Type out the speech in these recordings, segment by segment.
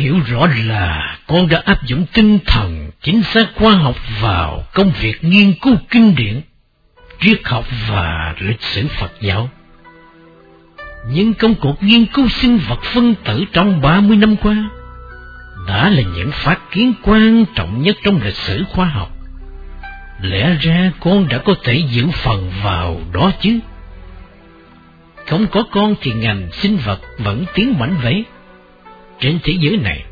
hiểu rõ là con đã áp dụng tinh thần chính xác khoa học vào công việc nghiên cứu kinh điển, triết học và lịch sử Phật giáo. Những công cuộc nghiên cứu sinh vật phân tử trong 30 năm qua đã là những phát kiến quan trọng nhất trong lịch sử khoa học. Lẽ ra con đã có thể giữ phần vào đó chứ. Không có con thì ngành sinh vật vẫn tiến mạnh vậy. Trên thế giới này,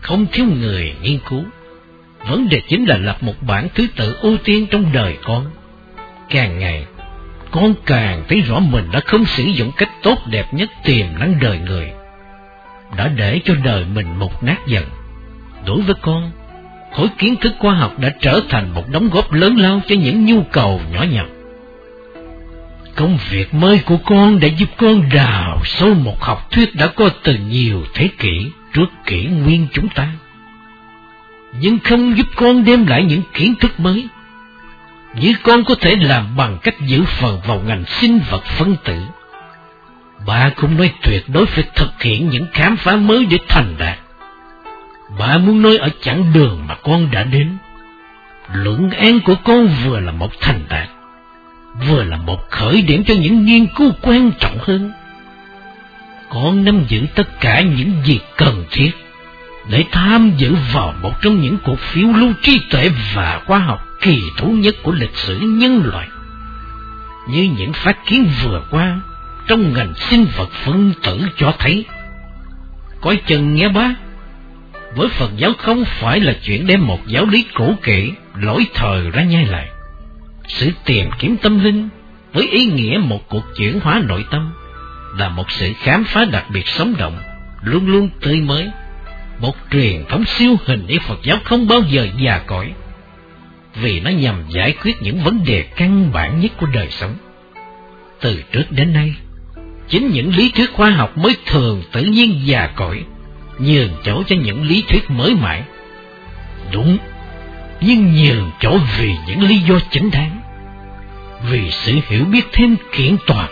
không thiếu người nghiên cứu. Vấn đề chính là lập một bản thứ tự ưu tiên trong đời con. Càng ngày, con càng thấy rõ mình đã không sử dụng cách tốt đẹp nhất tiềm năng đời người. Đã để cho đời mình một nát dần. Đối với con, khối kiến thức khoa học đã trở thành một đóng góp lớn lao cho những nhu cầu nhỏ nhặt. Công việc mới của con đã giúp con đào sâu một học thuyết đã có từ nhiều thế kỷ trước kỷ nguyên chúng ta. Nhưng không giúp con đem lại những kiến thức mới. Như con có thể làm bằng cách giữ phần vào ngành sinh vật phân tử. Bà cũng nói tuyệt đối phải thực hiện những khám phá mới để thành đạt. Bà muốn nói ở chặng đường mà con đã đến. Luận án của con vừa là một thành đạt, vừa là một khởi điểm cho những nghiên cứu quan trọng hơn. Con nắm giữ tất cả những gì cần thiết để tham dự vào một trong những cuộc phiêu lưu trí tuệ và khoa học kỳ thú nhất của lịch sử nhân loại. Như những phát kiến vừa qua trong ngành sinh vật phân tử cho thấy. Coi chừng nghe bác, với Phật giáo không phải là chuyện đem một giáo lý cổ kỹ, lỗi thời ra nhai lại. Sự tìm kiếm tâm linh với ý nghĩa một cuộc chuyển hóa nội tâm là một sự khám phá đặc biệt sống động, luôn luôn tươi mới. Một truyền thống siêu hình để Phật giáo không bao giờ già cõi, vì nó nhằm giải quyết những vấn đề căn bản nhất của đời sống. Từ trước đến nay, chính những lý thuyết khoa học mới thường tự nhiên già cõi, nhường chỗ cho những lý thuyết mới mãi. Đúng, nhưng nhường chỗ vì những lý do chính đáng, vì sự hiểu biết thêm kiện toàn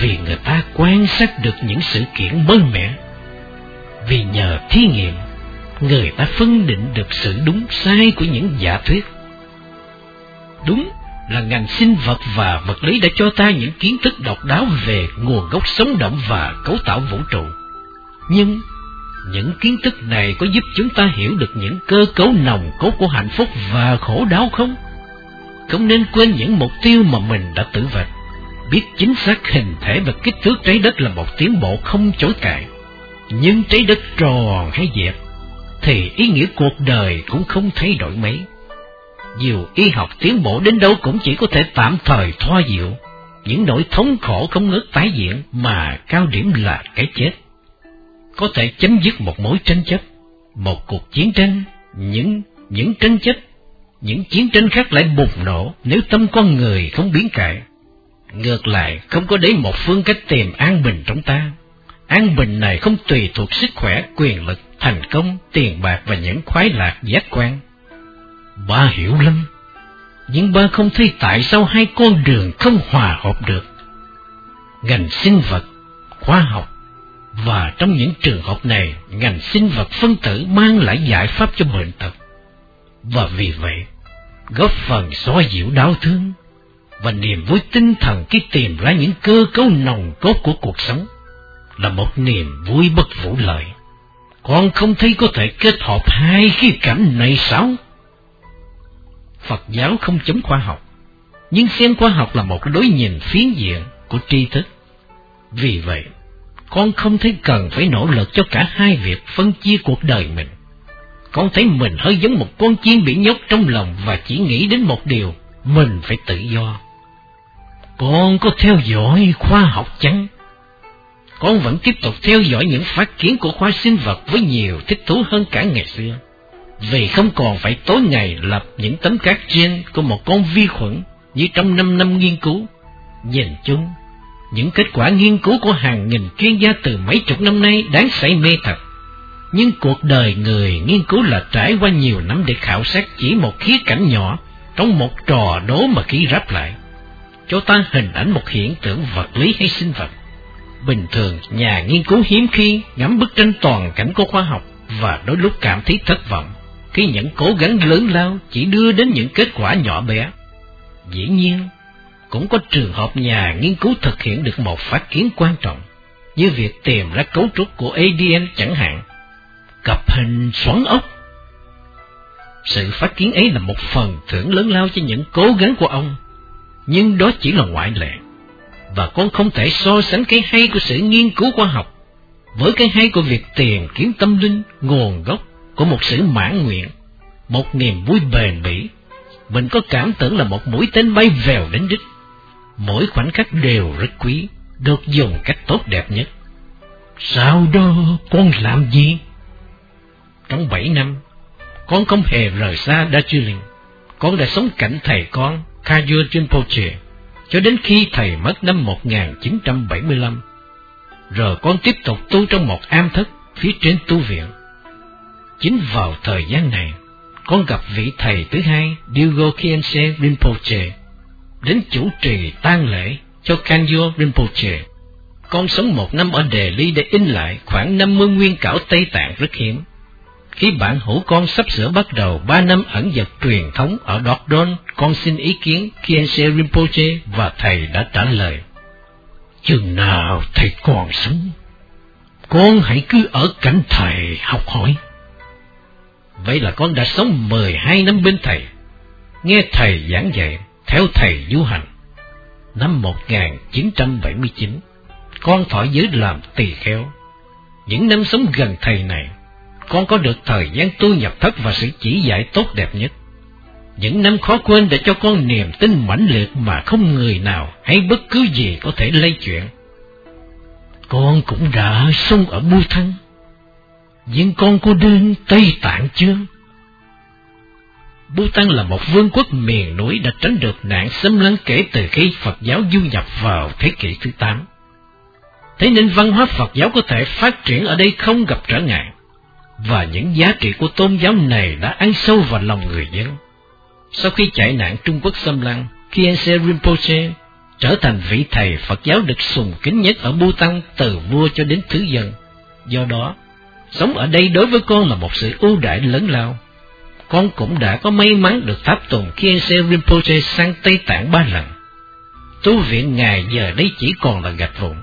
vì người ta quan sát được những sự kiện mới mẻ. Vì nhờ thí nghiệm, người ta phân định được sự đúng sai của những giả thuyết. Đúng là ngành sinh vật và vật lý đã cho ta những kiến thức độc đáo về nguồn gốc sống động và cấu tạo vũ trụ. Nhưng những kiến thức này có giúp chúng ta hiểu được những cơ cấu nồng cốt của hạnh phúc và khổ đau không? Không nên quên những mục tiêu mà mình đã tự vạch biết chính xác hình thể và kích thước trái đất là một tiến bộ không chối cãi. Nhưng trái đất tròn hay dẹp, thì ý nghĩa cuộc đời cũng không thay đổi mấy. Dù y học tiến bộ đến đâu cũng chỉ có thể tạm thời thoa dịu, những nỗi thống khổ không ngớt tái diễn mà cao điểm là cái chết. Có thể chấm dứt một mối tranh chấp, một cuộc chiến tranh, những những tranh chấp, những chiến tranh khác lại bùng nổ nếu tâm con người không biến cải. Ngược lại, không có đấy một phương cách tìm an bình trong ta. An bình này không tùy thuộc sức khỏe, quyền lực, thành công, tiền bạc và những khoái lạc giác quan. Ba hiểu lắm, nhưng ba không thấy tại sao hai con đường không hòa hợp được. Ngành sinh vật, khoa học, và trong những trường hợp này, ngành sinh vật phân tử mang lại giải pháp cho bệnh tật. Và vì vậy, góp phần xóa dịu đau thương, và niềm vui tinh thần khi tìm ra những cơ cấu nồng cốt của cuộc sống là một niềm vui bất vũ lợi. Con không thấy có thể kết hợp hai khía cảnh này sao? Phật giáo không chống khoa học, nhưng xem khoa học là một đối nhìn phiến diện của tri thức. Vì vậy, con không thấy cần phải nỗ lực cho cả hai việc phân chia cuộc đời mình. Con thấy mình hơi giống một con chim bị nhốt trong lòng và chỉ nghĩ đến một điều, mình phải tự do. Con có theo dõi khoa học chăng? Con vẫn tiếp tục theo dõi những phát kiến của khoa sinh vật với nhiều thích thú hơn cả ngày xưa. vì không còn phải tối ngày lập những tấm cát gen của một con vi khuẩn như trong năm năm nghiên cứu. Nhìn chung, những kết quả nghiên cứu của hàng nghìn chuyên gia từ mấy chục năm nay đáng say mê thật. Nhưng cuộc đời người nghiên cứu là trải qua nhiều năm để khảo sát chỉ một khía cảnh nhỏ trong một trò đố mà khi ráp lại. Cho ta hình ảnh một hiện tượng vật lý hay sinh vật. Bình thường, nhà nghiên cứu hiếm khi ngắm bức tranh toàn cảnh của khoa học và đôi lúc cảm thấy thất vọng khi những cố gắng lớn lao chỉ đưa đến những kết quả nhỏ bé. Dĩ nhiên, cũng có trường hợp nhà nghiên cứu thực hiện được một phát kiến quan trọng, như việc tìm ra cấu trúc của ADN chẳng hạn, cặp hình xoắn ốc. Sự phát kiến ấy là một phần thưởng lớn lao cho những cố gắng của ông, nhưng đó chỉ là ngoại lệ, và con không thể so sánh cái hay của sự nghiên cứu khoa học với cái hay của việc tìm kiếm tâm linh nguồn gốc của một sự mãn nguyện, một niềm vui bền bỉ. Mình có cảm tưởng là một mũi tên bay vèo đến đích. Mỗi khoảnh khắc đều rất quý, được dùng cách tốt đẹp nhất. Sau đó con làm gì? Trong bảy năm, con không hề rời xa Darjeeling. Con đã sống cạnh thầy con, Kajur Rinpoche, cho đến khi thầy mất năm 1975. Rồi con tiếp tục tu trong một am thất phía trên tu viện. Chính vào thời gian này, con gặp vị thầy thứ hai Diogo Khyentse Rinpoche đến chủ trì tang lễ cho Kanyo Rinpoche. Con sống một năm ở Delhi để in lại khoảng 50 nguyên cảo Tây Tạng rất hiếm. Khi bạn hữu con sắp sửa bắt đầu ba năm ẩn dật truyền thống ở Dordon, con xin ý kiến Kiense Rinpoche và thầy đã trả lời. Chừng nào thầy còn sống, con hãy cứ ở cạnh thầy học hỏi. Vậy là con đã sống 12 năm bên thầy, nghe thầy giảng dạy, theo thầy du hành. Năm 1979, con thọ giới làm tỳ kheo. Những năm sống gần thầy này, con có được thời gian tu nhập thất và sự chỉ dạy tốt đẹp nhất. Những năm khó quên để cho con niềm tin mãnh liệt mà không người nào hay bất cứ gì có thể lây chuyện Con cũng đã sống ở Bu Thăng, nhưng con có đến Tây Tạng chưa? Bhutan là một vương quốc miền núi đã tránh được nạn xâm lấn kể từ khi Phật giáo du nhập vào thế kỷ thứ tám. Thế nên văn hóa Phật giáo có thể phát triển ở đây không gặp trở ngại, và những giá trị của tôn giáo này đã ăn sâu vào lòng người dân. Sau khi chạy nạn Trung Quốc xâm lăng, Kiense Rinpoche trở thành vị thầy Phật giáo được sùng kính nhất ở Bhutan từ vua cho đến thứ dân. Do đó, Sống ở đây đối với con là một sự ưu đại lớn lao. Con cũng đã có may mắn được tháp tùng Kiense Rinpoche sang Tây Tạng ba lần. Tu viện Ngài giờ đây chỉ còn là gạch vụn.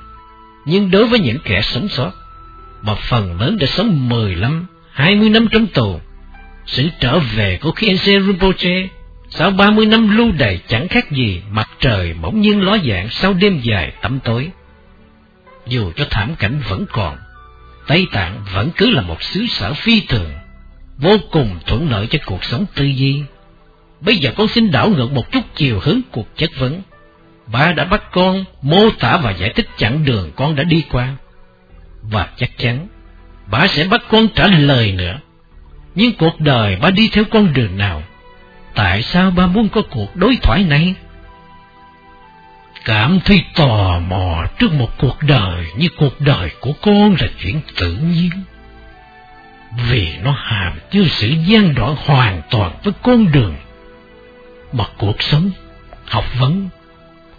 Nhưng đối với những kẻ sống sót, mà phần lớn đã sống 15, 20 năm trong tù, sự trở về của Khiense Rinpoche sau 30 năm lưu đày chẳng khác gì mặt trời bỗng nhiên ló dạng sau đêm dài tắm tối. Dù cho thảm cảnh vẫn còn, Tây Tạng vẫn cứ là một xứ sở phi thường, vô cùng thuận lợi cho cuộc sống tư duy. Bây giờ con xin đảo ngược một chút chiều hướng cuộc chất vấn. Ba đã bắt con mô tả và giải thích chặng đường con đã đi qua. Và chắc chắn, ba sẽ bắt con trả lời nữa. Nhưng cuộc đời ba đi theo con đường nào? Tại sao ba muốn có cuộc đối thoại này? cảm thấy tò mò trước một cuộc đời như cuộc đời của con là chuyện tự nhiên. Vì nó hàm chứa sự gian đoạn hoàn toàn với con đường mà cuộc sống, học vấn,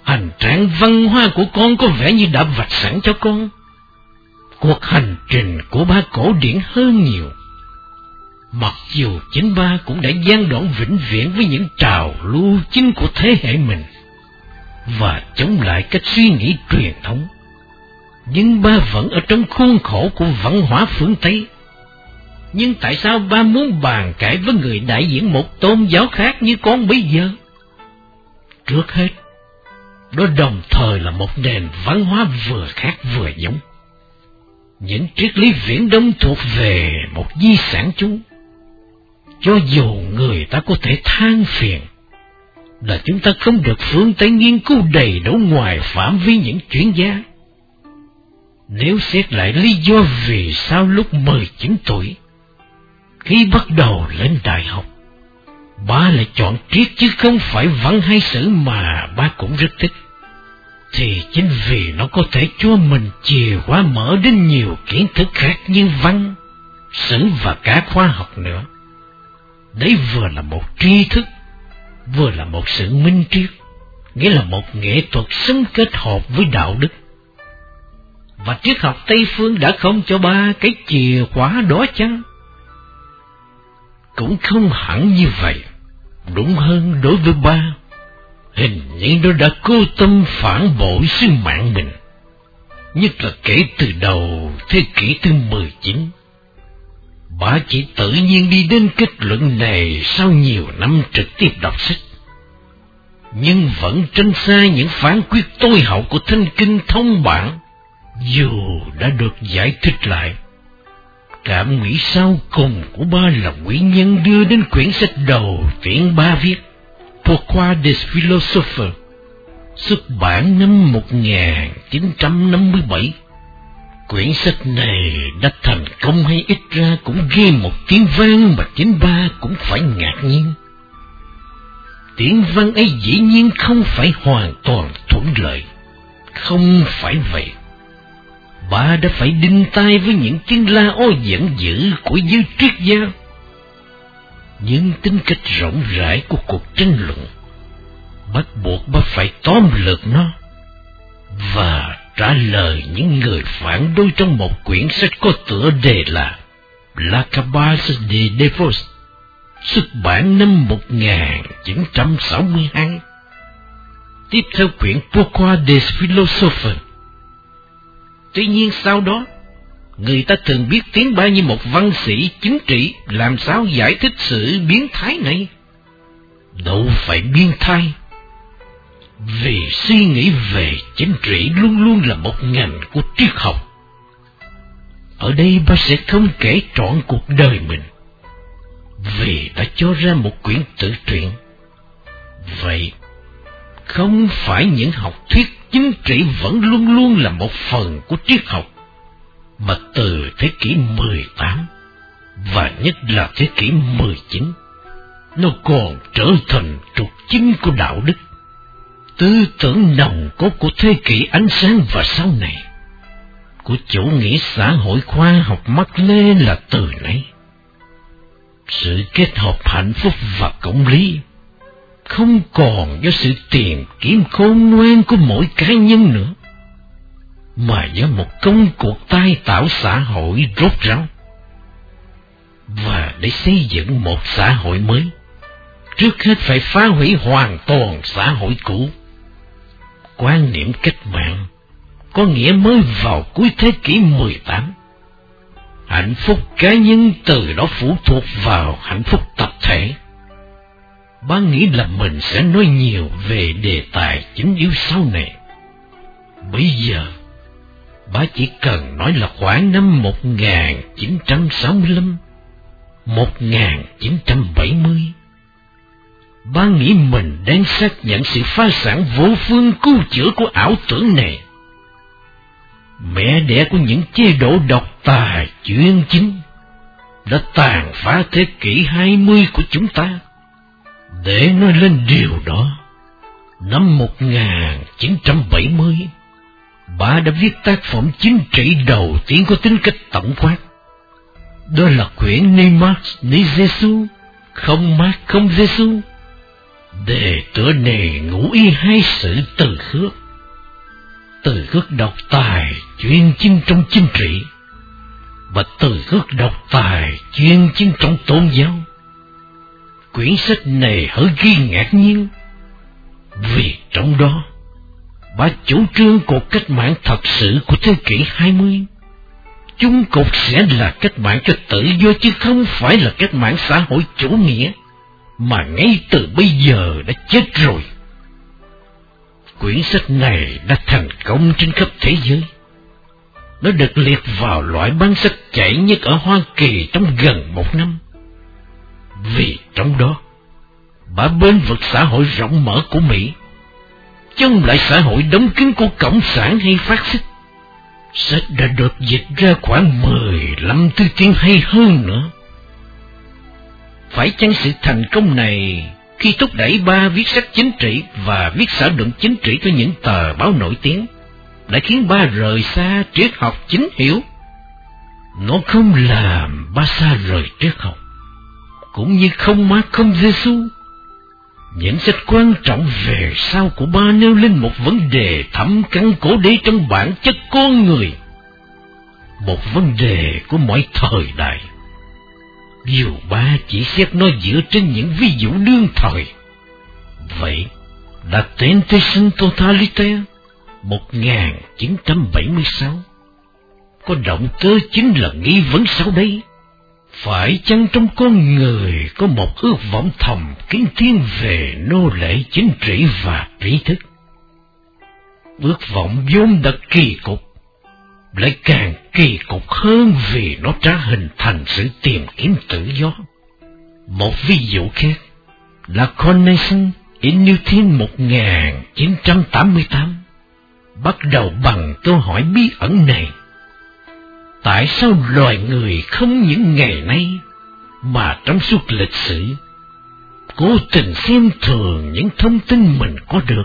hành trạng văn hóa của con có vẻ như đã vạch sẵn cho con. Cuộc hành trình của ba cổ điển hơn nhiều. Mặc dù chính ba cũng đã gian đoạn vĩnh viễn với những trào lưu chính của thế hệ mình và chống lại cách suy nghĩ truyền thống. Nhưng ba vẫn ở trong khuôn khổ của văn hóa phương Tây. Nhưng tại sao ba muốn bàn cãi với người đại diện một tôn giáo khác như con bây giờ? Trước hết, đó đồng thời là một nền văn hóa vừa khác vừa giống. Những triết lý viễn đông thuộc về một di sản chung. Cho dù người ta có thể than phiền, là chúng ta không được phương Tây nghiên cứu đầy đủ ngoài phạm vi những chuyên gia. Nếu xét lại lý do vì sao lúc 19 tuổi, Khi bắt đầu lên đại học, ba lại chọn triết chứ không phải văn hay sử mà ba cũng rất thích. Thì chính vì nó có thể cho mình chìa khóa mở đến nhiều kiến thức khác như văn, sử và cả khoa học nữa. Đấy vừa là một tri thức, vừa là một sự minh triết, nghĩa là một nghệ thuật xứng kết hợp với đạo đức. Và triết học Tây Phương đã không cho ba cái chìa khóa đó chăng? Cũng không hẳn như vậy, đúng hơn đối với ba. Hình như nó đã cố tâm phản bội sứ mạng mình, nhất là kể từ đầu thế kỷ thứ 19 Bà chỉ tự nhiên đi đến kết luận này sau nhiều năm trực tiếp đọc sách. Nhưng vẫn tranh xa những phán quyết tối hậu của Thanh Kinh thông bản, dù đã được giải thích lại. Cảm nghĩ sau cùng của ba là nguyên nhân đưa đến quyển sách đầu tiễn ba viết, Pourquoi des philosophes, xuất bản năm 1957 Quyển sách này đã thành công hay ít ra cũng ghi một tiếng vang mà chính ba cũng phải ngạc nhiên. Tiếng vang ấy dĩ nhiên không phải hoàn toàn thuận lợi. Không phải vậy. Ba đã phải đinh tai với những tiếng la ô giận dữ của giới triết gia những tính cách rộng rãi của cuộc tranh luận bắt buộc bác phải tóm lược nó và trả lời những người phản đối trong một quyển sách có tựa đề là La Cabase de Defos, xuất bản năm 1962. Tiếp theo quyển Pourquoi des Philosophes. Tuy nhiên sau đó, người ta thường biết tiếng ba như một văn sĩ chính trị làm sao giải thích sự biến thái này. Đâu phải biến thái, vì suy nghĩ về chính trị luôn luôn là một ngành của triết học. Ở đây ba sẽ không kể trọn cuộc đời mình, vì đã cho ra một quyển tự truyện. Vậy, không phải những học thuyết chính trị vẫn luôn luôn là một phần của triết học, mà từ thế kỷ 18 và nhất là thế kỷ 19, nó còn trở thành trục chính của đạo đức tư tưởng nồng cốt của thế kỷ ánh sáng và sau này, của chủ nghĩa xã hội khoa học mắc lê là từ nấy. Sự kết hợp hạnh phúc và công lý không còn do sự tìm kiếm khôn ngoan của mỗi cá nhân nữa, mà do một công cuộc tai tạo xã hội rốt ráo. Và để xây dựng một xã hội mới, trước hết phải phá hủy hoàn toàn xã hội cũ quan niệm cách mạng có nghĩa mới vào cuối thế kỷ 18. Hạnh phúc cá nhân từ đó phụ thuộc vào hạnh phúc tập thể. Ba nghĩ là mình sẽ nói nhiều về đề tài chính yếu sau này. Bây giờ, bà chỉ cần nói là khoảng năm 1965, 1970 bà nghĩ mình đang xác nhận sự phá sản vô phương cứu chữa của ảo tưởng này. Mẹ đẻ của những chế độ độc tài chuyên chính đã tàn phá thế kỷ hai mươi của chúng ta. Để nói lên điều đó, năm 1970, bà đã viết tác phẩm chính trị đầu tiên có tính cách tổng quát. Đó là quyển Ni Marx Ni Giêsu, không Marx không Giêsu Đề tựa đề ngũ y hai sự từ khước. Từ khước độc tài chuyên chinh trong chính trị và từ khước độc tài chuyên chinh trong tôn giáo. Quyển sách này hơi ghi ngạc nhiên vì trong đó bà chủ trương cuộc cách mạng thật sự của thế kỷ 20. Chung cục sẽ là cách mạng cho tự do chứ không phải là cách mạng xã hội chủ nghĩa mà ngay từ bây giờ đã chết rồi. Quyển sách này đã thành công trên khắp thế giới. Nó được liệt vào loại bán sách chạy nhất ở Hoa Kỳ trong gần một năm. Vì trong đó, bà bên vực xã hội rộng mở của Mỹ, chống lại xã hội đóng kín của Cộng sản hay phát xít. Sách đã được dịch ra khoảng 15 thứ tiếng hay hơn nữa Phải chăng sự thành công này khi thúc đẩy ba viết sách chính trị và viết xã luận chính trị cho những tờ báo nổi tiếng đã khiến ba rời xa triết học chính hiểu? Nó không làm ba xa rời triết học, cũng như không má không Giêsu. Những sách quan trọng về sau của ba nêu lên một vấn đề thẩm căn cổ đế trong bản chất con người một vấn đề của mọi thời đại. Dù ba chỉ xét nó dựa trên những ví dụ đương thời. Vậy, là sinh Totalitaire 1976 có động cơ chính là nghi vấn sau đây. Phải chăng trong con người có một ước vọng thầm kín thiên về nô lệ chính trị và trí thức? Ước vọng vốn đã kỳ cục, lại càng kỳ cục hơn vì nó đã hình thành sự tìm kiếm tự do. Một ví dụ khác là Connection in Newton 1988 bắt đầu bằng câu hỏi bí ẩn này. Tại sao loài người không những ngày nay mà trong suốt lịch sử cố tình xem thường những thông tin mình có được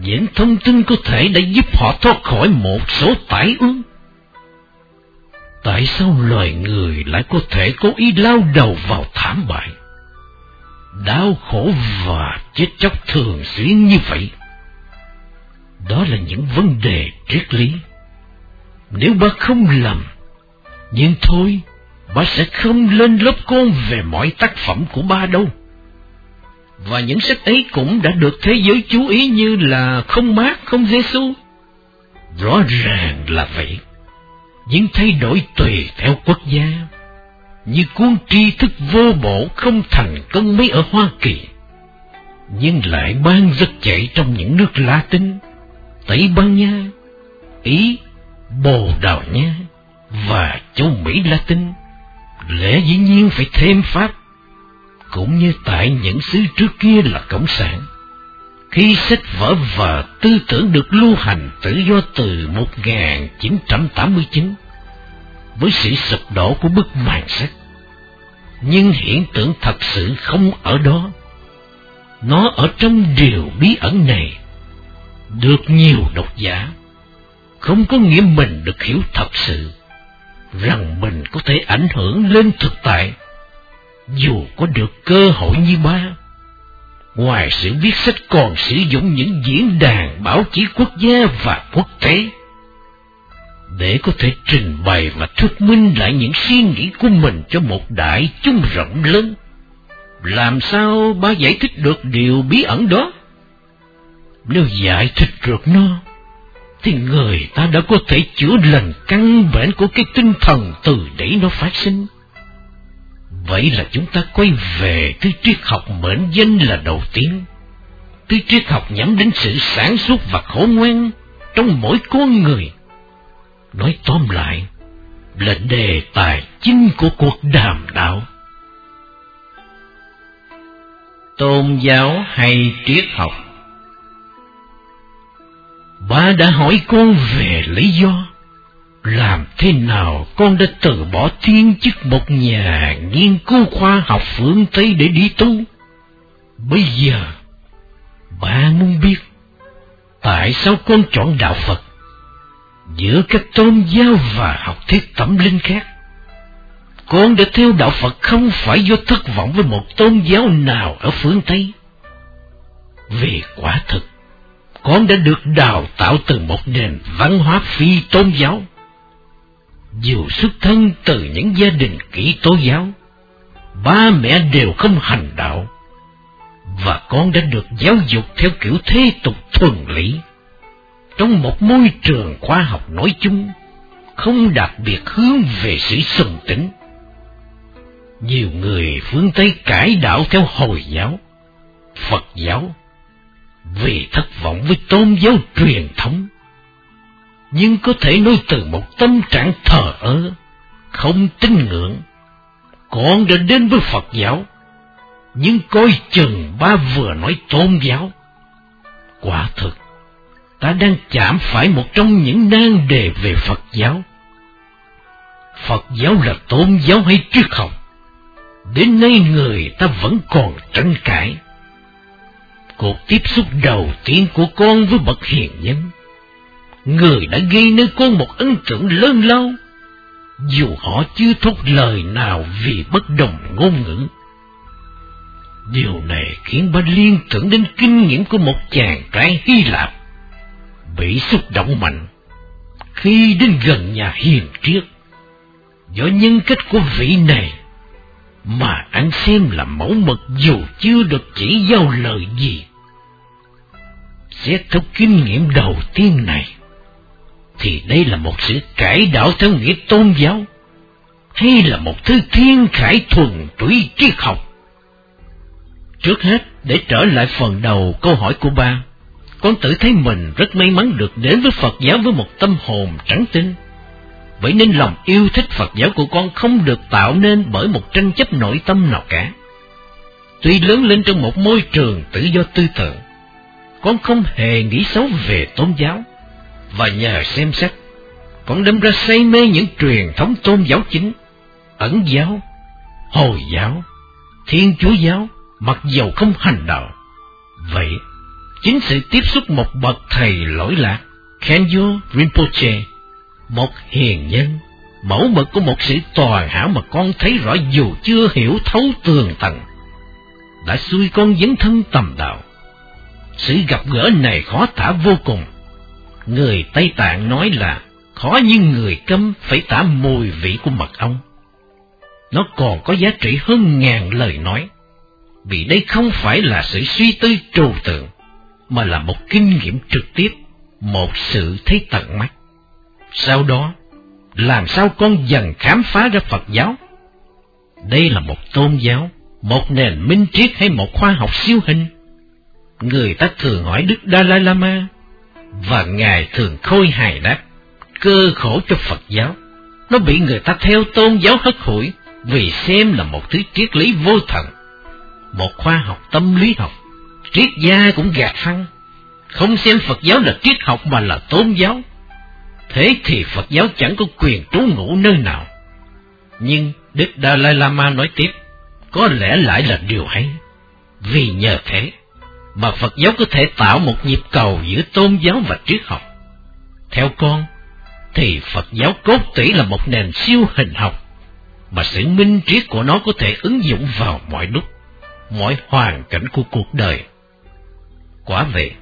những thông tin có thể đã giúp họ thoát khỏi một số tải ương. Tại sao loài người lại có thể cố ý lao đầu vào thảm bại? Đau khổ và chết chóc thường xuyên như vậy. Đó là những vấn đề triết lý. Nếu ba không lầm, nhưng thôi, ba sẽ không lên lớp con về mọi tác phẩm của ba đâu và những sách ấy cũng đã được thế giới chú ý như là không mát, không Giêsu. Rõ ràng là vậy. Những thay đổi tùy theo quốc gia, như cuốn tri thức vô bổ không thành công mấy ở Hoa Kỳ, nhưng lại ban rất chạy trong những nước Latin, Tây Ban Nha, Ý, Bồ Đào Nha và châu Mỹ Latin. Lẽ dĩ nhiên phải thêm Pháp cũng như tại những xứ trước kia là Cộng sản. Khi sách vở và tư tưởng được lưu hành tự do từ 1989, với sự sụp đổ của bức màn sách, nhưng hiện tượng thật sự không ở đó. Nó ở trong điều bí ẩn này, được nhiều độc giả, không có nghĩa mình được hiểu thật sự, rằng mình có thể ảnh hưởng lên thực tại dù có được cơ hội như ba. Ngoài sự viết sách còn sử dụng những diễn đàn báo chí quốc gia và quốc tế để có thể trình bày và thuyết minh lại những suy nghĩ của mình cho một đại chúng rộng lớn. Làm sao ba giải thích được điều bí ẩn đó? Nếu giải thích được nó, thì người ta đã có thể chữa lành căn bản của cái tinh thần từ đấy nó phát sinh. Vậy là chúng ta quay về thứ triết học mệnh danh là đầu tiên. Thứ triết học nhắm đến sự sản xuất và khổ ngoan trong mỗi con người. Nói tóm lại, là đề tài chính của cuộc đàm đạo. Tôn giáo hay triết học? Ba đã hỏi con về lý do làm thế nào con đã từ bỏ thiên chức một nhà nghiên cứu khoa học phương Tây để đi tu? Bây giờ, ba muốn biết, tại sao con chọn đạo Phật giữa các tôn giáo và học thuyết tâm linh khác? Con đã theo đạo Phật không phải do thất vọng với một tôn giáo nào ở phương Tây. Vì quả thực, con đã được đào tạo từ một nền văn hóa phi tôn giáo dù xuất thân từ những gia đình kỹ tố giáo, ba mẹ đều không hành đạo, và con đã được giáo dục theo kiểu thế tục thuần lý. Trong một môi trường khoa học nói chung, không đặc biệt hướng về sự sùng tính. Nhiều người phương Tây cải đạo theo Hồi giáo, Phật giáo, vì thất vọng với tôn giáo truyền thống nhưng có thể nói từ một tâm trạng thờ ơ, không tin ngưỡng. Con đã đến với Phật giáo, nhưng coi chừng ba vừa nói tôn giáo. Quả thực, ta đang chạm phải một trong những nan đề về Phật giáo. Phật giáo là tôn giáo hay triết học? đến nay người ta vẫn còn tranh cãi. Cuộc tiếp xúc đầu tiên của con với bậc hiền nhân, người đã gây nơi con một ấn tượng lớn lao, dù họ chưa thốt lời nào vì bất đồng ngôn ngữ. Điều này khiến ba liên tưởng đến kinh nghiệm của một chàng trai Hy Lạp, bị xúc động mạnh khi đến gần nhà hiền triết. Do nhân cách của vị này mà anh xem là mẫu mực dù chưa được chỉ giao lời gì. Xét theo kinh nghiệm đầu tiên này, thì đây là một sự cải đạo theo nghĩa tôn giáo, hay là một thứ thiên khải thuần túy triết học? Trước hết, để trở lại phần đầu câu hỏi của ba, con tự thấy mình rất may mắn được đến với Phật giáo với một tâm hồn trắng tinh. Vậy nên lòng yêu thích Phật giáo của con không được tạo nên bởi một tranh chấp nội tâm nào cả. Tuy lớn lên trong một môi trường tự do tư tưởng, con không hề nghĩ xấu về tôn giáo, và nhờ xem xét, con đâm ra say mê những truyền thống tôn giáo chính, ẩn giáo, hồi giáo, thiên chúa giáo, mặc dầu không hành đạo. Vậy, chính sự tiếp xúc một bậc thầy lỗi lạc, Khenyo Rinpoche, một hiền nhân, mẫu mực của một sự toàn hảo mà con thấy rõ dù chưa hiểu thấu tường tầng, đã xui con dấn thân tầm đạo. Sự gặp gỡ này khó tả vô cùng. Người Tây Tạng nói là khó như người câm phải tả mùi vị của mật ong. Nó còn có giá trị hơn ngàn lời nói vì đây không phải là sự suy tư trừu tượng, mà là một kinh nghiệm trực tiếp, một sự thấy tận mắt. Sau đó, làm sao con dần khám phá ra Phật giáo? Đây là một tôn giáo, một nền minh triết hay một khoa học siêu hình? Người ta thường hỏi Đức Dalai Lama, và Ngài thường khôi hài đáp, cơ khổ cho Phật giáo. Nó bị người ta theo tôn giáo hất hủi vì xem là một thứ triết lý vô thần một khoa học tâm lý học, triết gia cũng gạt phăng, không xem Phật giáo là triết học mà là tôn giáo. Thế thì Phật giáo chẳng có quyền trú ngụ nơi nào. Nhưng Đức Dalai Lama nói tiếp, có lẽ lại là điều hay. Vì nhờ thế mà Phật giáo có thể tạo một nhịp cầu giữa tôn giáo và triết học. Theo con, thì Phật giáo cốt tủy là một nền siêu hình học, mà sự minh triết của nó có thể ứng dụng vào mọi lúc mọi hoàn cảnh của cuộc đời. Quả vậy,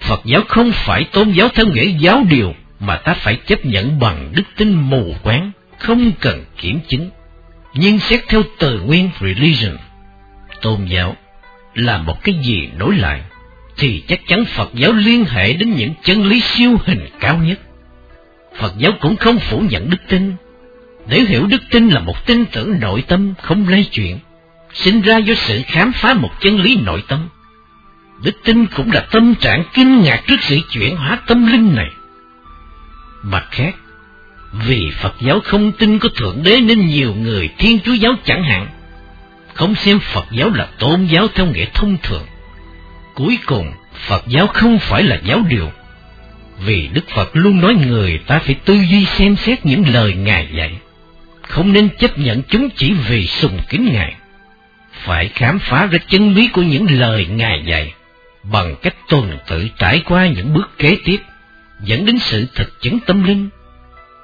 Phật giáo không phải tôn giáo theo nghĩa giáo điều mà ta phải chấp nhận bằng đức tin mù quáng, không cần kiểm chứng. Nhưng xét theo từ nguyên religion, tôn giáo là một cái gì nối lại, thì chắc chắn Phật giáo liên hệ đến những chân lý siêu hình cao nhất. Phật giáo cũng không phủ nhận đức tin. Nếu hiểu đức tin là một tin tưởng nội tâm không lay chuyển, sinh ra do sự khám phá một chân lý nội tâm. Đức tin cũng là tâm trạng kinh ngạc trước sự chuyển hóa tâm linh này. Mặt khác, vì Phật giáo không tin có Thượng Đế nên nhiều người Thiên Chúa giáo chẳng hạn, không xem Phật giáo là tôn giáo theo nghĩa thông thường. Cuối cùng, Phật giáo không phải là giáo điều, vì Đức Phật luôn nói người ta phải tư duy xem xét những lời Ngài dạy, không nên chấp nhận chúng chỉ vì sùng kính Ngài. Phải khám phá ra chân lý của những lời Ngài dạy, bằng cách tuần tự trải qua những bước kế tiếp, dẫn đến sự thực chứng tâm linh.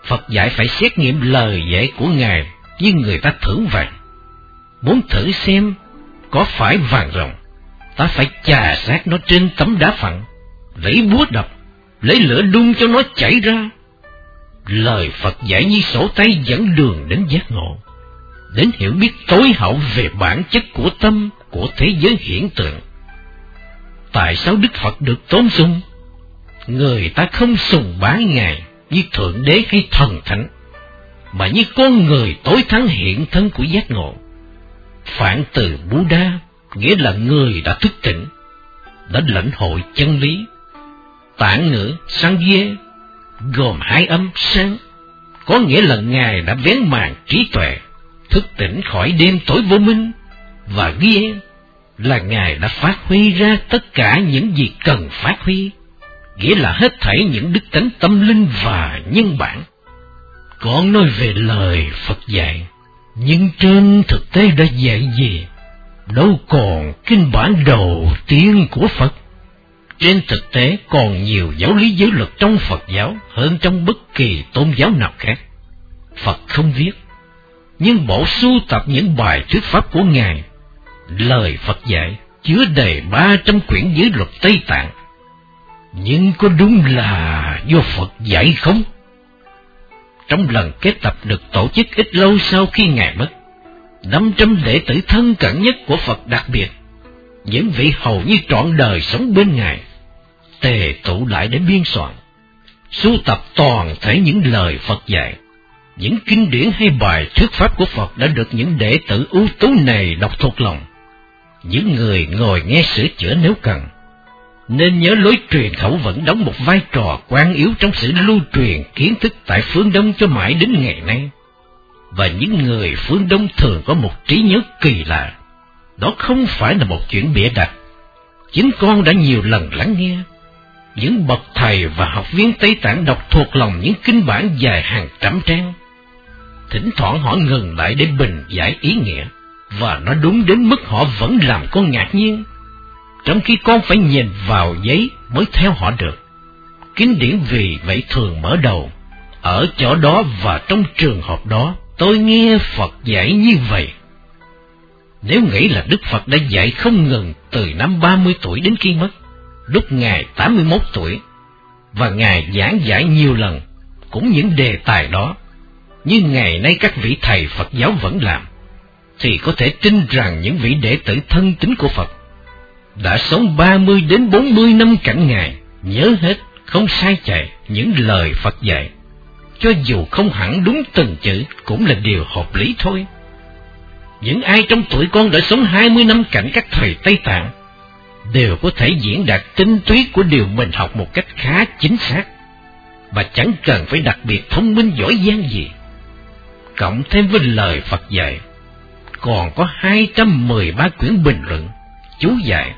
Phật dạy phải xét nghiệm lời dạy của Ngài như người ta thử vàng. Muốn thử xem có phải vàng rồng, ta phải chà sát nó trên tấm đá phẳng, lấy búa đập, lấy lửa đun cho nó chảy ra. Lời Phật dạy như sổ tay dẫn đường đến giác ngộ đến hiểu biết tối hậu về bản chất của tâm của thế giới hiện tượng. Tại sao Đức Phật được tôn sung Người ta không sùng bái Ngài như Thượng Đế hay Thần Thánh, mà như con người tối thắng hiện thân của giác ngộ. Phản từ Buddha nghĩa là người đã thức tỉnh, đã lãnh hội chân lý. Tạng ngữ Sangye gồm hai âm sang, có nghĩa là Ngài đã vén màn trí tuệ thức tỉnh khỏi đêm tối vô minh và ghi là Ngài đã phát huy ra tất cả những gì cần phát huy, nghĩa là hết thảy những đức tánh tâm linh và nhân bản. còn nói về lời Phật dạy, Nhưng trên thực tế đã dạy gì? Đâu còn kinh bản đầu tiên của Phật. Trên thực tế còn nhiều giáo lý giới luật trong Phật giáo hơn trong bất kỳ tôn giáo nào khác. Phật không viết, nhưng bộ sưu tập những bài thuyết pháp của Ngài, lời Phật dạy chứa đầy ba trăm quyển giới luật Tây Tạng. Nhưng có đúng là do Phật dạy không? Trong lần kết tập được tổ chức ít lâu sau khi Ngài mất, năm trăm đệ tử thân cận nhất của Phật đặc biệt, những vị hầu như trọn đời sống bên Ngài, tề tụ lại để biên soạn, sưu tập toàn thể những lời Phật dạy. Những kinh điển hay bài thuyết pháp của Phật đã được những đệ tử ưu tú này đọc thuộc lòng. Những người ngồi nghe sửa chữa nếu cần, nên nhớ lối truyền khẩu vẫn đóng một vai trò quan yếu trong sự lưu truyền kiến thức tại phương Đông cho mãi đến ngày nay. Và những người phương Đông thường có một trí nhớ kỳ lạ. Đó không phải là một chuyện bịa đặt. Chính con đã nhiều lần lắng nghe. Những bậc thầy và học viên Tây Tạng đọc thuộc lòng những kinh bản dài hàng trăm trang. Thỉnh thoảng họ ngừng lại để bình giải ý nghĩa, và nó đúng đến mức họ vẫn làm con ngạc nhiên trong khi con phải nhìn vào giấy mới theo họ được. Kinh điển vì vậy thường mở đầu, ở chỗ đó và trong trường hợp đó, tôi nghe Phật dạy như vậy. Nếu nghĩ là Đức Phật đã dạy không ngừng từ năm 30 tuổi đến khi mất, lúc Ngài 81 tuổi, và Ngài giảng giải nhiều lần, cũng những đề tài đó, như ngày nay các vị thầy Phật giáo vẫn làm, thì có thể tin rằng những vị đệ tử thân tín của Phật đã sống 30 đến 40 năm cạnh Ngài, nhớ hết, không sai chạy những lời Phật dạy. Cho dù không hẳn đúng từng chữ cũng là điều hợp lý thôi. Những ai trong tuổi con đã sống 20 năm cạnh các thầy Tây Tạng đều có thể diễn đạt tinh túy của điều mình học một cách khá chính xác và chẳng cần phải đặc biệt thông minh giỏi giang gì. Cộng thêm với lời Phật dạy, còn có 213 quyển bình luận, chú giải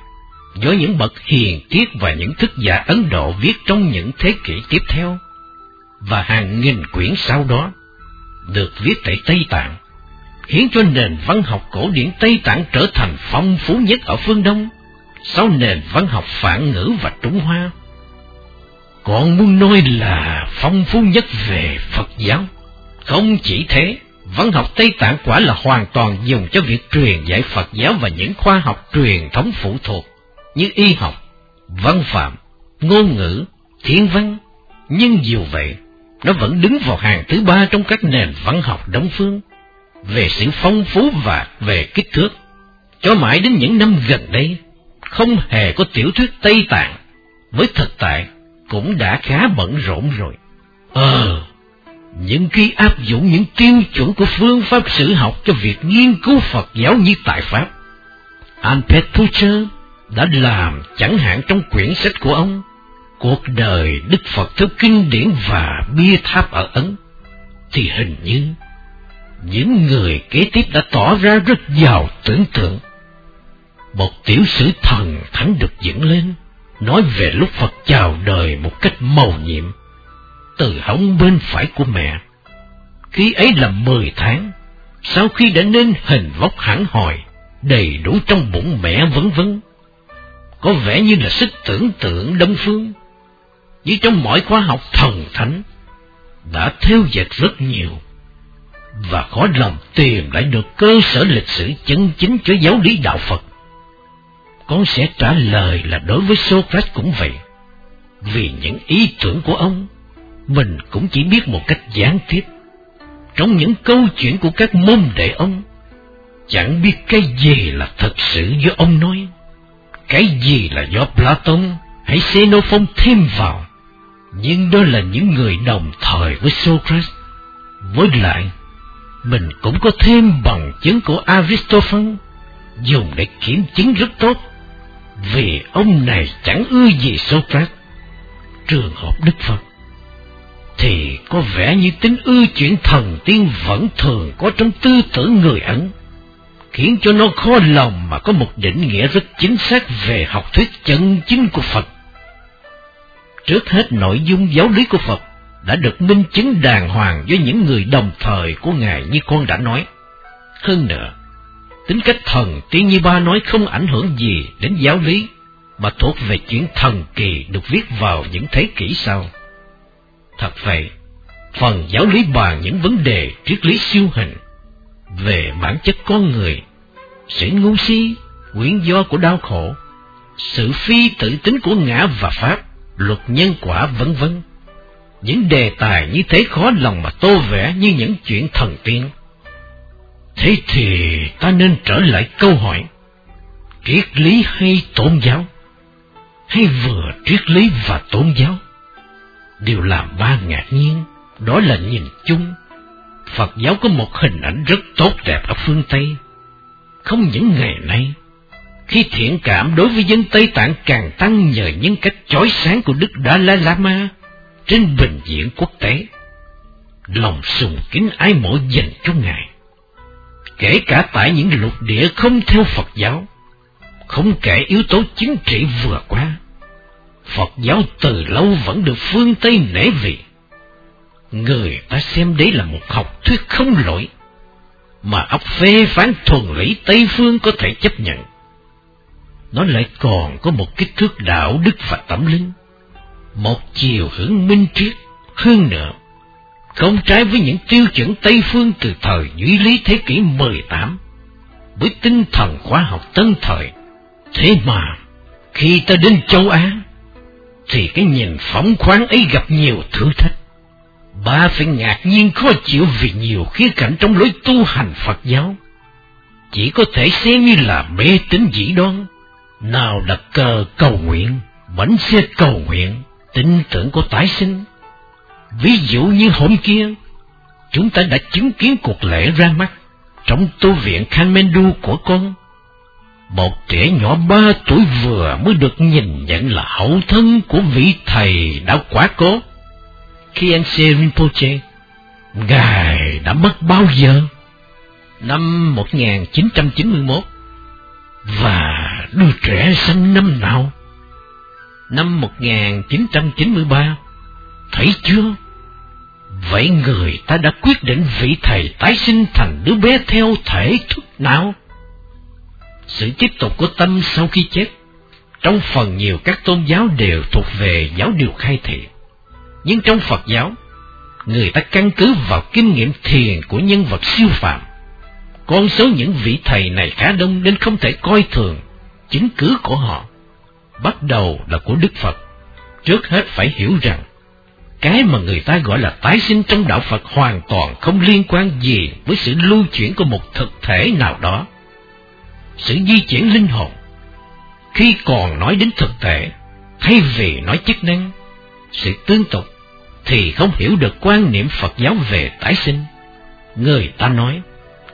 do những bậc hiền triết và những thức giả Ấn Độ viết trong những thế kỷ tiếp theo, và hàng nghìn quyển sau đó được viết tại Tây Tạng, khiến cho nền văn học cổ điển Tây Tạng trở thành phong phú nhất ở phương Đông, sau nền văn học phản ngữ và Trung Hoa. Còn muốn nói là phong phú nhất về Phật giáo, không chỉ thế, văn học Tây Tạng quả là hoàn toàn dùng cho việc truyền dạy Phật giáo và những khoa học truyền thống phụ thuộc như y học, văn phạm, ngôn ngữ, thiên văn. Nhưng dù vậy, nó vẫn đứng vào hàng thứ ba trong các nền văn học đông phương, về sự phong phú và về kích thước. Cho mãi đến những năm gần đây, không hề có tiểu thuyết Tây Tạng, với thực tại cũng đã khá bận rộn rồi. Ờ, những khi áp dụng những tiêu chuẩn của phương pháp sử học cho việc nghiên cứu Phật giáo như tại Pháp, Anpet Pucher đã làm chẳng hạn trong quyển sách của ông cuộc đời Đức Phật theo kinh điển và bia tháp ở Ấn, thì hình như những người kế tiếp đã tỏ ra rất giàu tưởng tượng. Một tiểu sử thần thánh được dựng lên, nói về lúc Phật chào đời một cách màu nhiệm, từ hông bên phải của mẹ. Khi ấy là mười tháng, sau khi đã nên hình vóc hẳn hòi đầy đủ trong bụng mẹ vân vân có vẻ như là sức tưởng tượng đông phương, như trong mọi khoa học thần thánh, đã theo dệt rất nhiều, và khó lòng tìm lại được cơ sở lịch sử chân chính cho giáo lý đạo Phật. Con sẽ trả lời là đối với Socrates cũng vậy, vì những ý tưởng của ông, mình cũng chỉ biết một cách gián tiếp. Trong những câu chuyện của các môn đệ ông, chẳng biết cái gì là thật sự do ông nói cái gì là do Platon hay Xenophon thêm vào, nhưng đó là những người đồng thời với Socrates. Với lại, mình cũng có thêm bằng chứng của Aristophanes dùng để kiểm chứng rất tốt, vì ông này chẳng ưa gì Socrates. Trường hợp Đức Phật thì có vẻ như tính ưa chuyện thần tiên vẫn thường có trong tư tưởng người Ấn khiến cho nó khó lòng mà có một định nghĩa rất chính xác về học thuyết chân chính của Phật. Trước hết nội dung giáo lý của Phật đã được minh chứng đàng hoàng với những người đồng thời của Ngài như con đã nói. Hơn nữa, tính cách thần tiên như ba nói không ảnh hưởng gì đến giáo lý, mà thuộc về chuyện thần kỳ được viết vào những thế kỷ sau. Thật vậy, phần giáo lý bàn những vấn đề triết lý siêu hình về bản chất con người, sự ngu si, quyển do của đau khổ, sự phi tự tính của ngã và pháp, luật nhân quả vân vân. Những đề tài như thế khó lòng mà tô vẽ như những chuyện thần tiên. Thế thì ta nên trở lại câu hỏi, triết lý hay tôn giáo? Hay vừa triết lý và tôn giáo? Điều làm ba ngạc nhiên, đó là nhìn chung. Phật giáo có một hình ảnh rất tốt đẹp ở phương Tây. Không những ngày nay, khi thiện cảm đối với dân Tây Tạng càng tăng nhờ những cách chói sáng của Đức Dalai Lama trên bình diện quốc tế, lòng sùng kính ái mộ dành cho Ngài. Kể cả tại những lục địa không theo Phật giáo, không kể yếu tố chính trị vừa qua, Phật giáo từ lâu vẫn được phương Tây nể vị. Người ta xem đấy là một học thuyết không lỗi, mà óc phê phán thuần lý Tây Phương có thể chấp nhận. Nó lại còn có một kích thước đạo đức và tâm linh, một chiều hướng minh triết hơn nữa, không trái với những tiêu chuẩn Tây Phương từ thời duy lý thế kỷ 18, với tinh thần khoa học tân thời. Thế mà, khi ta đến châu Á, thì cái nhìn phóng khoáng ấy gặp nhiều thử thách. Ba phải ngạc nhiên khó chịu vì nhiều khía cạnh trong lối tu hành Phật giáo. Chỉ có thể xem như là mê tín dĩ đoan. Nào đặt cờ cầu nguyện, bánh xe cầu nguyện, tin tưởng của tái sinh. Ví dụ như hôm kia, chúng ta đã chứng kiến cuộc lễ ra mắt trong tu viện Khanmendu của con một trẻ nhỏ ba tuổi vừa mới được nhìn nhận là hậu thân của vị thầy đã quá cố. Khi Rinpoche, Ngài đã mất bao giờ? Năm 1991. Và đứa trẻ sinh năm nào? Năm 1993. Thấy chưa? Vậy người ta đã quyết định vị thầy tái sinh thành đứa bé theo thể thức nào? sự tiếp tục của tâm sau khi chết, trong phần nhiều các tôn giáo đều thuộc về giáo điều khai thị. Nhưng trong Phật giáo, người ta căn cứ vào kinh nghiệm thiền của nhân vật siêu phàm. Con số những vị thầy này khá đông nên không thể coi thường chứng cứ của họ. Bắt đầu là của Đức Phật. Trước hết phải hiểu rằng, cái mà người ta gọi là tái sinh trong đạo Phật hoàn toàn không liên quan gì với sự lưu chuyển của một thực thể nào đó sự di chuyển linh hồn. Khi còn nói đến thực thể, thay vì nói chức năng, sự tương tục, thì không hiểu được quan niệm Phật giáo về tái sinh. Người ta nói,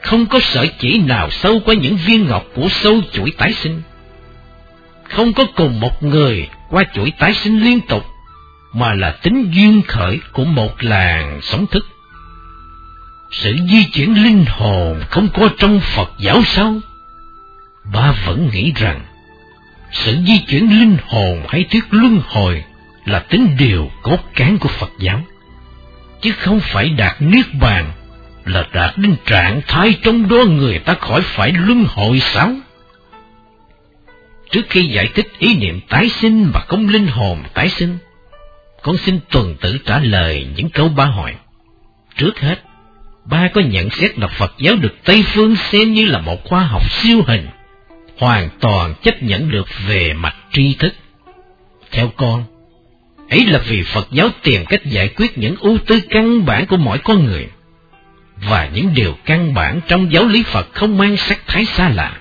không có sợi chỉ nào sâu qua những viên ngọc của sâu chuỗi tái sinh. Không có cùng một người qua chuỗi tái sinh liên tục, mà là tính duyên khởi của một làng sống thức. Sự di chuyển linh hồn không có trong Phật giáo sao? ba vẫn nghĩ rằng sự di chuyển linh hồn hay thuyết luân hồi là tính điều cốt cán của Phật giáo, chứ không phải đạt niết bàn là đạt đến trạng thái trong đó người ta khỏi phải luân hồi sáu. Trước khi giải thích ý niệm tái sinh và công linh hồn tái sinh, con xin tuần tử trả lời những câu ba hỏi. Trước hết, ba có nhận xét là Phật giáo được Tây Phương xem như là một khoa học siêu hình, hoàn toàn chấp nhận được về mặt tri thức. Theo con, ấy là vì Phật giáo tìm cách giải quyết những ưu tư căn bản của mỗi con người, và những điều căn bản trong giáo lý Phật không mang sắc thái xa lạ,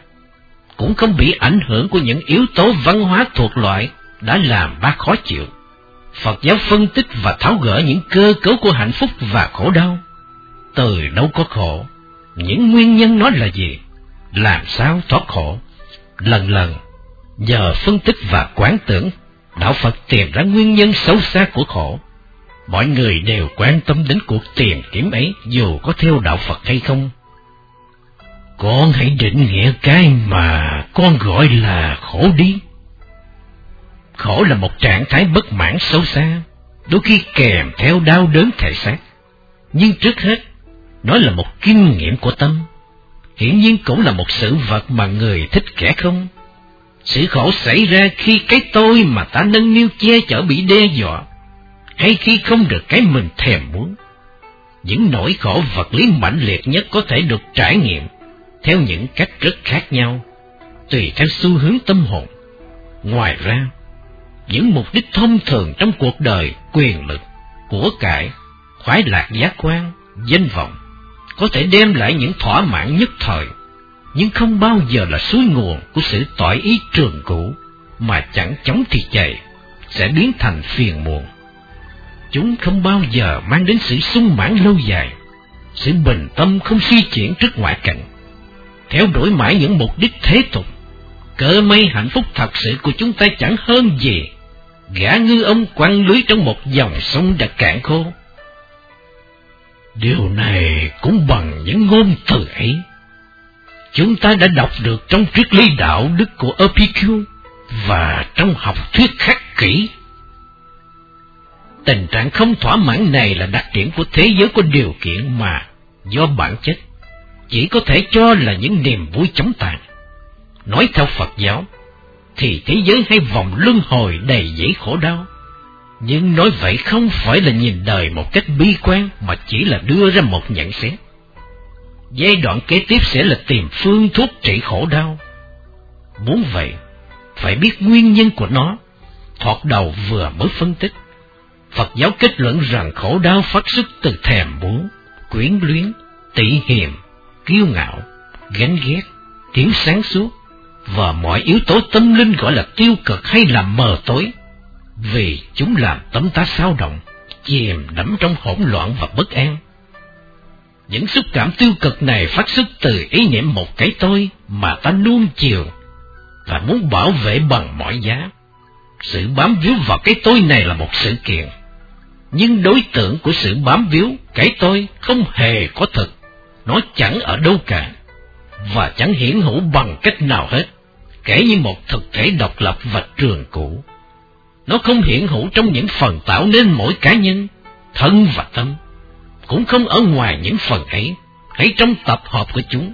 cũng không bị ảnh hưởng của những yếu tố văn hóa thuộc loại đã làm bác khó chịu. Phật giáo phân tích và tháo gỡ những cơ cấu của hạnh phúc và khổ đau. Từ đâu có khổ, những nguyên nhân nó là gì, làm sao thoát khổ, lần lần nhờ phân tích và quán tưởng đạo phật tìm ra nguyên nhân xấu xa của khổ. Mọi người đều quan tâm đến cuộc tìm kiếm ấy, dù có theo đạo phật hay không. Con hãy định nghĩa cái mà con gọi là khổ đi. Khổ là một trạng thái bất mãn xấu xa, đôi khi kèm theo đau đớn thể xác. Nhưng trước hết, nó là một kinh nghiệm của tâm. Hiển nhiên cũng là một sự vật mà người thích kẻ không. Sự khổ xảy ra khi cái tôi mà ta nâng niu che chở bị đe dọa, hay khi không được cái mình thèm muốn. Những nỗi khổ vật lý mạnh liệt nhất có thể được trải nghiệm theo những cách rất khác nhau, tùy theo xu hướng tâm hồn. Ngoài ra, những mục đích thông thường trong cuộc đời, quyền lực, của cải, khoái lạc giác quan, danh vọng, có thể đem lại những thỏa mãn nhất thời, nhưng không bao giờ là suối nguồn của sự tỏi ý trường cũ, mà chẳng chống thì chạy, sẽ biến thành phiền muộn. Chúng không bao giờ mang đến sự sung mãn lâu dài, sự bình tâm không suy chuyển trước ngoại cảnh. Theo đuổi mãi những mục đích thế tục, cỡ may hạnh phúc thật sự của chúng ta chẳng hơn gì gã ngư ông quăng lưới trong một dòng sông đã cạn khô. Điều này cũng bằng những ngôn từ ấy. Chúng ta đã đọc được trong triết lý đạo đức của Epicure và trong học thuyết khắc kỹ. Tình trạng không thỏa mãn này là đặc điểm của thế giới có điều kiện mà, do bản chất, chỉ có thể cho là những niềm vui chống tàn. Nói theo Phật giáo, thì thế giới hay vòng luân hồi đầy dẫy khổ đau. Nhưng nói vậy không phải là nhìn đời một cách bi quan mà chỉ là đưa ra một nhận xét. Giai đoạn kế tiếp sẽ là tìm phương thuốc trị khổ đau. Muốn vậy, phải biết nguyên nhân của nó. Thoạt đầu vừa mới phân tích. Phật giáo kết luận rằng khổ đau phát xuất từ thèm muốn, quyến luyến, tị hiềm, kiêu ngạo, gánh ghét, thiếu sáng suốt, và mọi yếu tố tâm linh gọi là tiêu cực hay là mờ tối, vì chúng làm tấm ta sao động, chìm đắm trong hỗn loạn và bất an. Những xúc cảm tiêu cực này phát xuất từ ý niệm một cái tôi mà ta nuông chiều và muốn bảo vệ bằng mọi giá. Sự bám víu vào cái tôi này là một sự kiện, nhưng đối tượng của sự bám víu cái tôi không hề có thực, nó chẳng ở đâu cả và chẳng hiển hữu bằng cách nào hết, kể như một thực thể độc lập và trường cũ. Nó không hiển hữu trong những phần tạo nên mỗi cá nhân, thân và tâm, cũng không ở ngoài những phần ấy, hãy trong tập hợp của chúng.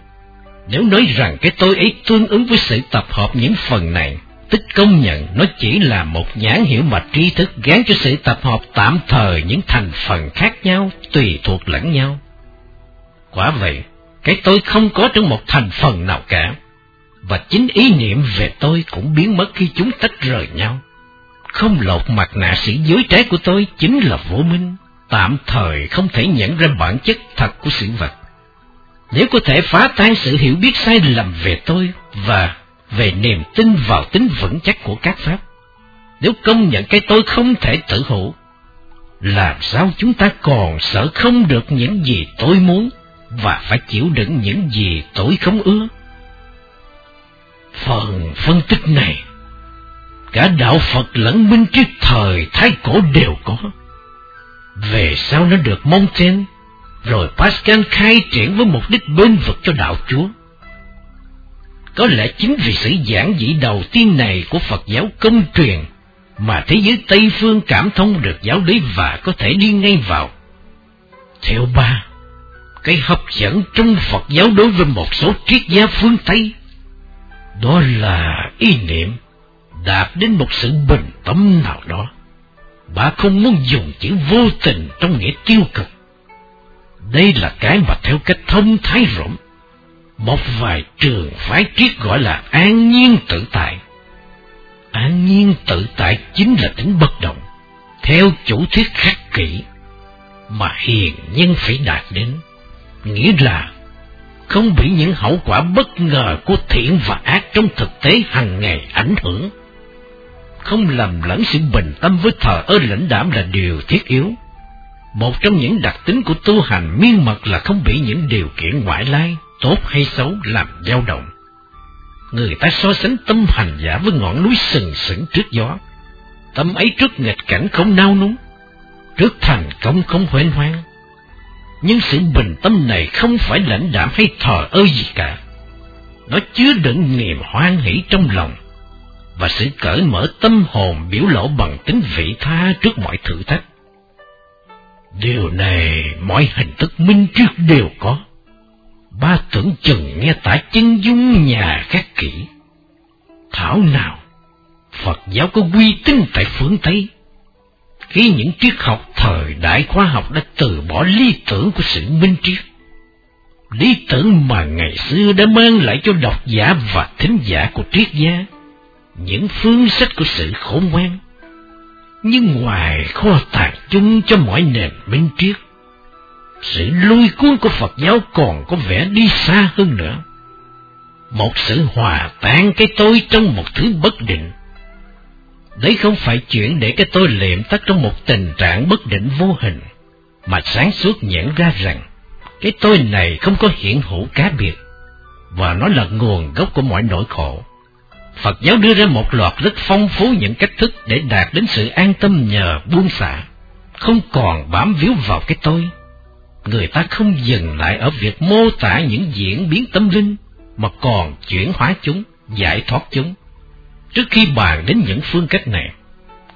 Nếu nói rằng cái tôi ấy tương ứng với sự tập hợp những phần này, tức công nhận nó chỉ là một nhãn hiểu mà tri thức gán cho sự tập hợp tạm thời những thành phần khác nhau tùy thuộc lẫn nhau. Quả vậy, cái tôi không có trong một thành phần nào cả, và chính ý niệm về tôi cũng biến mất khi chúng tách rời nhau. Không lột mặt nạ sĩ dối trái của tôi chính là vô minh, tạm thời không thể nhận ra bản chất thật của sự vật. Nếu có thể phá tan sự hiểu biết sai lầm về tôi và về niềm tin vào tính vững chắc của các pháp, nếu công nhận cái tôi không thể tự hữu, làm sao chúng ta còn sợ không được những gì tôi muốn và phải chịu đựng những gì tôi không ưa. Phần phân tích này, cả đạo Phật lẫn minh triết thời thái cổ đều có. Về sau nó được Montaigne, rồi Pascal khai triển với mục đích bên vực cho đạo Chúa. Có lẽ chính vì sự giảng dĩ đầu tiên này của Phật giáo công truyền mà thế giới Tây Phương cảm thông được giáo lý và có thể đi ngay vào. Theo ba, cái hấp dẫn trong Phật giáo đối với một số triết gia phương Tây. Đó là ý niệm đạt đến một sự bình tâm nào đó. Bà không muốn dùng chữ vô tình trong nghĩa tiêu cực. Đây là cái mà theo cách thông thái rộng, một vài trường phái triết gọi là an nhiên tự tại. An nhiên tự tại chính là tính bất động, theo chủ thuyết khắc kỷ, mà hiền nhân phải đạt đến nghĩa là không bị những hậu quả bất ngờ của thiện và ác trong thực tế hàng ngày ảnh hưởng. Không lầm lẫn sự bình tâm với thờ ơ lãnh đảm là điều thiết yếu. Một trong những đặc tính của tu hành miên mật là không bị những điều kiện ngoại lai, tốt hay xấu làm dao động. Người ta so sánh tâm hành giả với ngọn núi sừng sững trước gió. Tâm ấy trước nghịch cảnh không nao núng, trước thành công không hoen hoang, nhưng sự bình tâm này không phải lãnh đạm hay thờ ơ gì cả. Nó chứa đựng niềm hoan hỷ trong lòng, và sự cởi mở tâm hồn biểu lộ bằng tính vị tha trước mọi thử thách. Điều này mọi hình thức minh trước đều có. ba tưởng chừng nghe tả chân dung nhà các kỹ. Thảo nào, Phật giáo có uy tín tại phương Tây. Khi những triết học thời đại khoa học đã từ bỏ lý tưởng của sự minh triết, lý tưởng mà ngày xưa đã mang lại cho độc giả và thính giả của triết gia những phương sách của sự khôn ngoan. Nhưng ngoài kho tàng chung cho mọi nền minh triết, sự lôi cuốn của Phật giáo còn có vẻ đi xa hơn nữa. Một sự hòa tan cái tôi trong một thứ bất định. Đấy không phải chuyện để cái tôi liệm tắt trong một tình trạng bất định vô hình, mà sáng suốt nhận ra rằng cái tôi này không có hiện hữu cá biệt, và nó là nguồn gốc của mọi nỗi khổ. Phật giáo đưa ra một loạt rất phong phú những cách thức để đạt đến sự an tâm nhờ buông xả, không còn bám víu vào cái tôi. Người ta không dừng lại ở việc mô tả những diễn biến tâm linh, mà còn chuyển hóa chúng, giải thoát chúng. Trước khi bàn đến những phương cách này,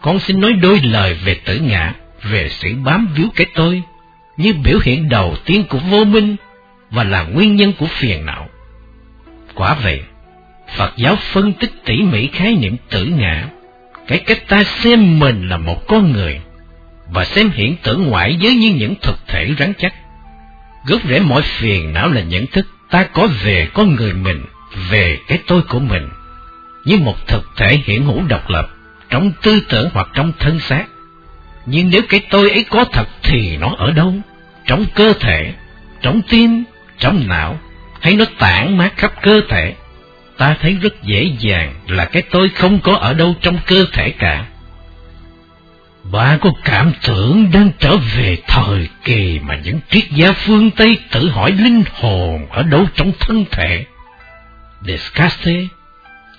con xin nói đôi lời về tử ngã, về sự bám víu cái tôi, như biểu hiện đầu tiên của vô minh và là nguyên nhân của phiền não. Quả vậy, Phật giáo phân tích tỉ mỉ khái niệm tử ngã, cái cách ta xem mình là một con người, và xem hiện tượng ngoại giới như những thực thể rắn chắc. Gốc rễ mọi phiền não là nhận thức ta có về con người mình, về cái tôi của mình, như một thực thể hiện hữu độc lập, trong tư tưởng hoặc trong thân xác. Nhưng nếu cái tôi ấy có thật thì nó ở đâu? Trong cơ thể, trong tim, trong não, hay nó tản mát khắp cơ thể? Ta thấy rất dễ dàng là cái tôi không có ở đâu trong cơ thể cả. Bà có cảm tưởng đang trở về thời kỳ mà những triết gia phương Tây tự hỏi linh hồn ở đâu trong thân thể. Descartes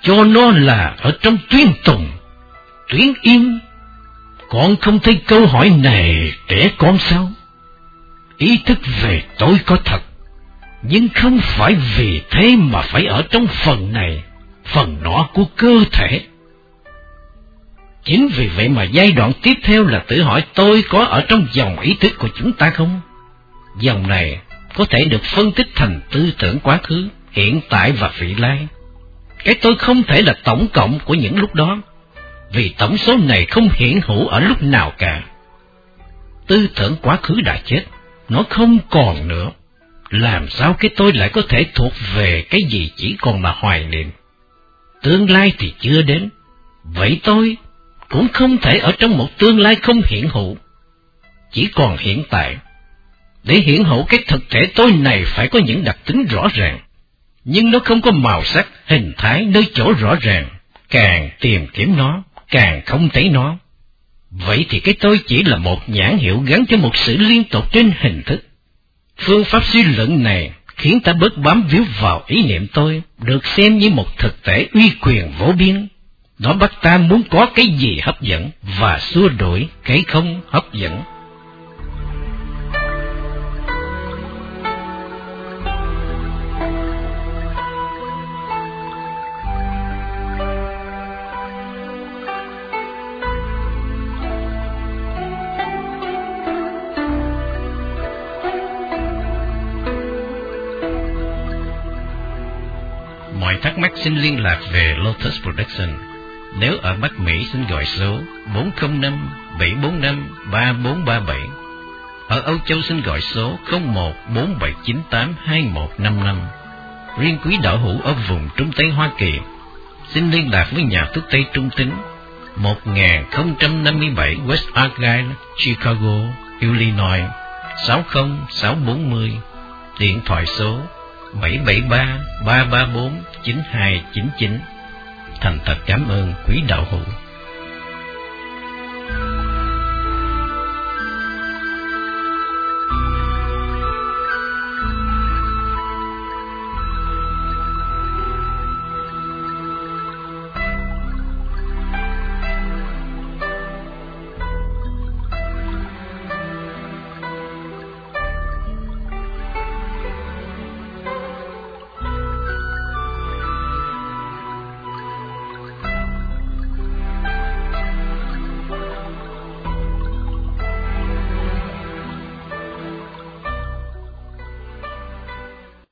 cho nó là ở trong tuyến tùng, tuyến im. Con không thấy câu hỏi này trẻ con sao? Ý thức về tôi có thật nhưng không phải vì thế mà phải ở trong phần này, phần nọ của cơ thể. Chính vì vậy mà giai đoạn tiếp theo là tự hỏi tôi có ở trong dòng ý thức của chúng ta không? Dòng này có thể được phân tích thành tư tưởng quá khứ, hiện tại và vị lai. Cái tôi không thể là tổng cộng của những lúc đó, vì tổng số này không hiện hữu ở lúc nào cả. Tư tưởng quá khứ đã chết, nó không còn nữa làm sao cái tôi lại có thể thuộc về cái gì chỉ còn là hoài niệm? Tương lai thì chưa đến, vậy tôi cũng không thể ở trong một tương lai không hiện hữu, chỉ còn hiện tại. Để hiện hữu cái thực thể tôi này phải có những đặc tính rõ ràng, nhưng nó không có màu sắc, hình thái nơi chỗ rõ ràng, càng tìm kiếm nó, càng không thấy nó. Vậy thì cái tôi chỉ là một nhãn hiệu gắn cho một sự liên tục trên hình thức Phương pháp suy luận này khiến ta bớt bám víu vào ý niệm tôi, được xem như một thực thể uy quyền vô biên. Nó bắt ta muốn có cái gì hấp dẫn và xua đuổi cái không hấp dẫn. Thắc mắc xin liên lạc về Lotus Production. Nếu ở Bắc Mỹ xin gọi số 405 745 3437. Ở Âu Châu xin gọi số 01 4798 2155. Riêng quý đạo hữu ở vùng Trung Tây Hoa Kỳ xin liên lạc với nhà thuốc Tây Trung Tính 1057 West Argyle, Chicago, Illinois 60640 điện thoại số 773 334 9299. Thành thật cảm ơn quý đạo hữu.